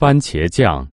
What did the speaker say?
番茄酱。